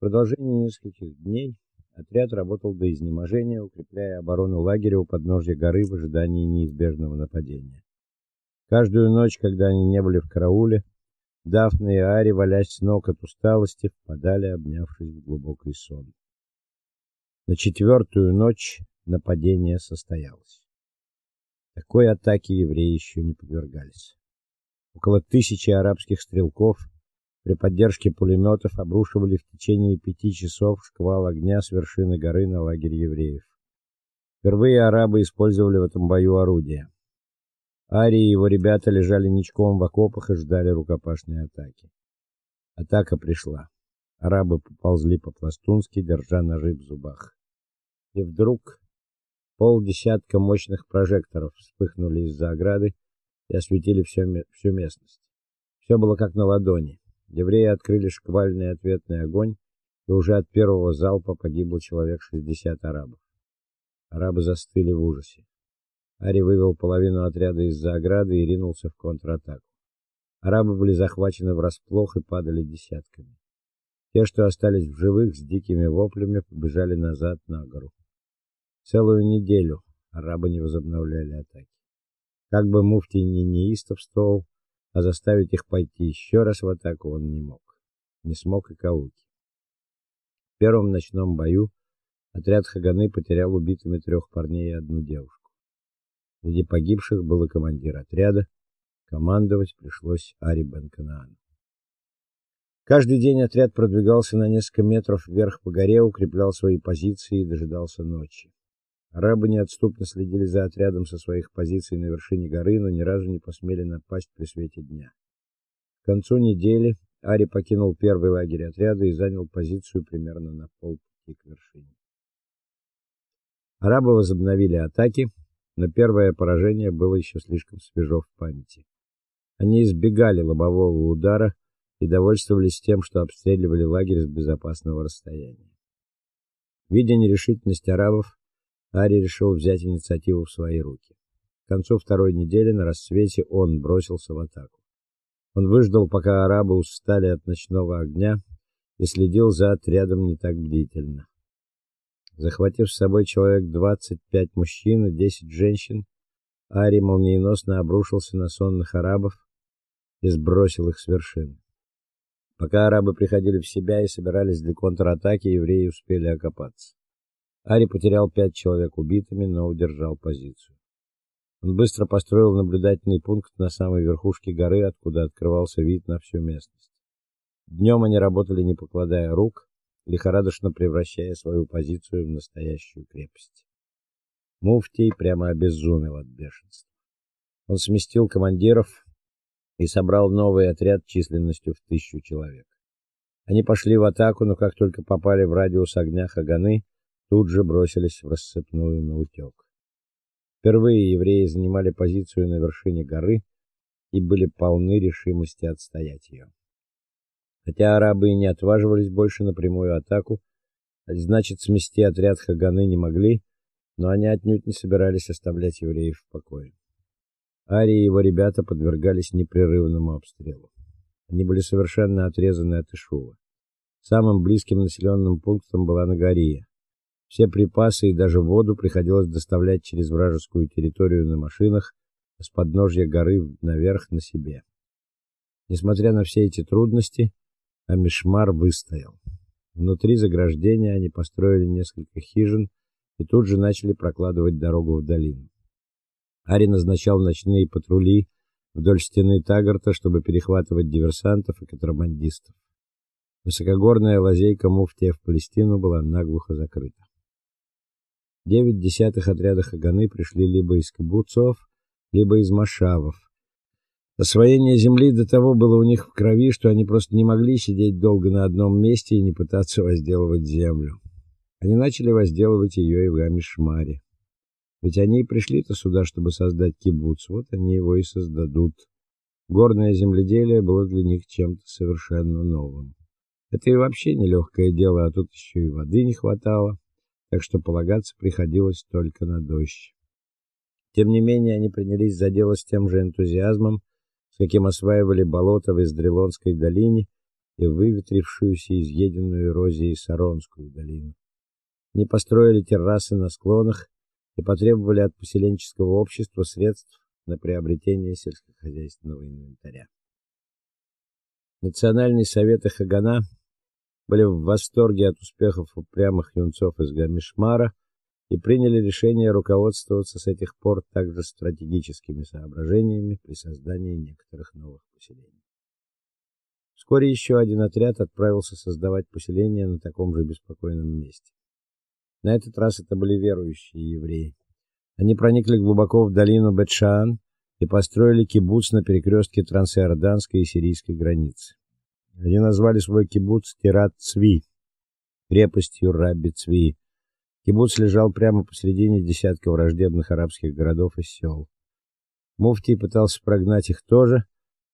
В продолжение нескольких дней отряд работал до изнеможения, укрепляя оборону лагеря у подножья горы в ожидании неизбежного нападения. Каждую ночь, когда они не были в карауле, Дафна и Ари, валясь с ног от усталости, впадали, обнявшись в глубокий сон. На четвертую ночь нападение состоялось. Такой атаке евреи еще не подвергались. Около тысячи арабских стрелков при поддержке пулеметов обрушивали в течение пяти часов шквал огня с вершины горы на лагерь евреев. Впервые арабы использовали в этом бою орудия. Ари и его ребята лежали ничком в окопах и ждали рукопашной атаки. Атака пришла. Арабы поползли по-пластунски, держа ножи в зубах. И вдруг полдесятка мощных прожекторов вспыхнули из-за ограды и осветили всю, всю местность. Все было как на ладони. Евреи открыли шквальный ответный огонь, и уже от первого залпа погибло человек 60 арабов. Арабы застыли в ужасе. Ари вывел половину отряда из-за ограды и ринулся в контратаку. Арабы были захвачены врасплох и падали десятками. Те, что остались в живых, с дикими воплями побежали назад на гору. Целую неделю арабы не возобновляли атаки. Как бы муфтий ни неистовствовал, а заставить их пойти еще раз в атаку он не мог. Не смог и Кауки. В первом ночном бою отряд Хаганы потерял убитыми трех парней и одну девушку. Среди погибших был и командир отряда. Командовать пришлось Ари Бен-Канаану. Каждый день отряд продвигался на несколько метров вверх по горе, укреплял свои позиции и дожидался ночи. Арабы неотступно следили за отрядом со своих позиций на вершине горы, но ни разу не посмели напасть при свете дня. К концу недели Ари покинул первый лагерь отряда и занял позицию примерно на полпути к вершине. Арабы возобновили атаки, но первое поражение было еще слишком свежо в памяти. Они избегали лобового удара и довольствовались тем, что обстреливали лагерь с безопасного расстояния. Видя нерешительность арабов, Ари решил взять инициативу в свои руки. К концу второй недели на рассвете он бросился в атаку. Он выждал, пока арабы устали от ночного огня, и следил за отрядом не так бдительно. Захватив с собой человек 25 мужчин и 10 женщин, Ари молниеносно обрушился на сонных арабов и сбросил их с вершины. Пока арабы приходили в себя и собирались для контратаки, евреи успели окопаться. Ари потерял пять человек убитыми, но удержал позицию. Он быстро построил наблюдательный пункт на самой верхушке горы, откуда открывался вид на всю местность. Днем они работали не покладая рук, лихорадочно превращая свою позицию в настоящую крепость. Муфтий прямо обезумел от бешенства. Он сместил командиров и собрал новый отряд численностью в тысячу человек. Они пошли в атаку, но как только попали в радиус огня Хаганы, тут же бросились в рассыпную наутёк. Впервые евреи занимали позицию на вершине горы и были полны решимости отстоять ее. Хотя арабы и не отваживались больше на прямую атаку, значит, смести отряд Хаганы не могли, но они отнюдь не собирались оставлять евреев в покое. Ари и его ребята подвергались непрерывному обстрелу. Они были совершенно отрезаны от Ишува. Самым близким населенным пунктом была Нагария. Все припасы и даже воду приходилось доставлять через вражескую территорию на машинах, с подножья горы наверх на себе. Несмотря на все эти трудности, а Мишмар выстоял. Внутри заграждения они построили несколько хижин и тут же начали прокладывать дорогу в долину. Ари назначал ночные патрули вдоль стены Тагарта, чтобы перехватывать диверсантов и контрабандистов. Высокогорная лазейка Муфтия в Палестину была наглухо закрыта. Девять десятых отрядов Хаганы пришли либо из кибуцов, либо из машавов, Освоение земли до того было у них в крови, что они просто не могли сидеть долго на одном месте и не пытаться возделывать землю. Они начали возделывать ее и в Гамишмаре. Ведь они и пришли-то сюда, чтобы создать кибуц, вот они его и создадут. Горное земледелие было для них чем-то совершенно новым. Это и вообще нелегкое дело, а тут еще и воды не хватало, так что полагаться приходилось только на дождь. Тем не менее, они принялись за дело с тем же энтузиазмом, каким осваивали болото в Издрелонской долине и выветрившуюся изъеденную эрозией Саронскую долину. Они построили террасы на склонах и потребовали от поселенческого общества средств на приобретение сельскохозяйственного инвентаря. Национальные советы Хагана были в восторге от успехов упрямых юнцов из Гамишмара и приняли решение руководствоваться с этих пор также стратегическими соображениями при создании некоторых новых поселений. Вскоре еще один отряд отправился создавать поселение на таком же беспокойном месте. На этот раз это были верующие евреи. Они проникли глубоко в долину Бетшан и построили кибуц на перекрестке трансиорданской и сирийской границы. Они назвали свой кибуц Тират-Цви, крепостью Раби Цви. Кибуц лежал прямо посредине десятка враждебных арабских городов и сел. Муфтий пытался прогнать их тоже,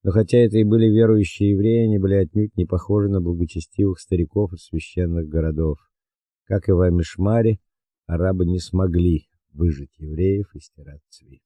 но хотя это и были верующие евреи, они были отнюдь не похожи на благочестивых стариков из священных городов. Как и в Амишмаре, арабы не смогли выжить евреев из Тират-Цви.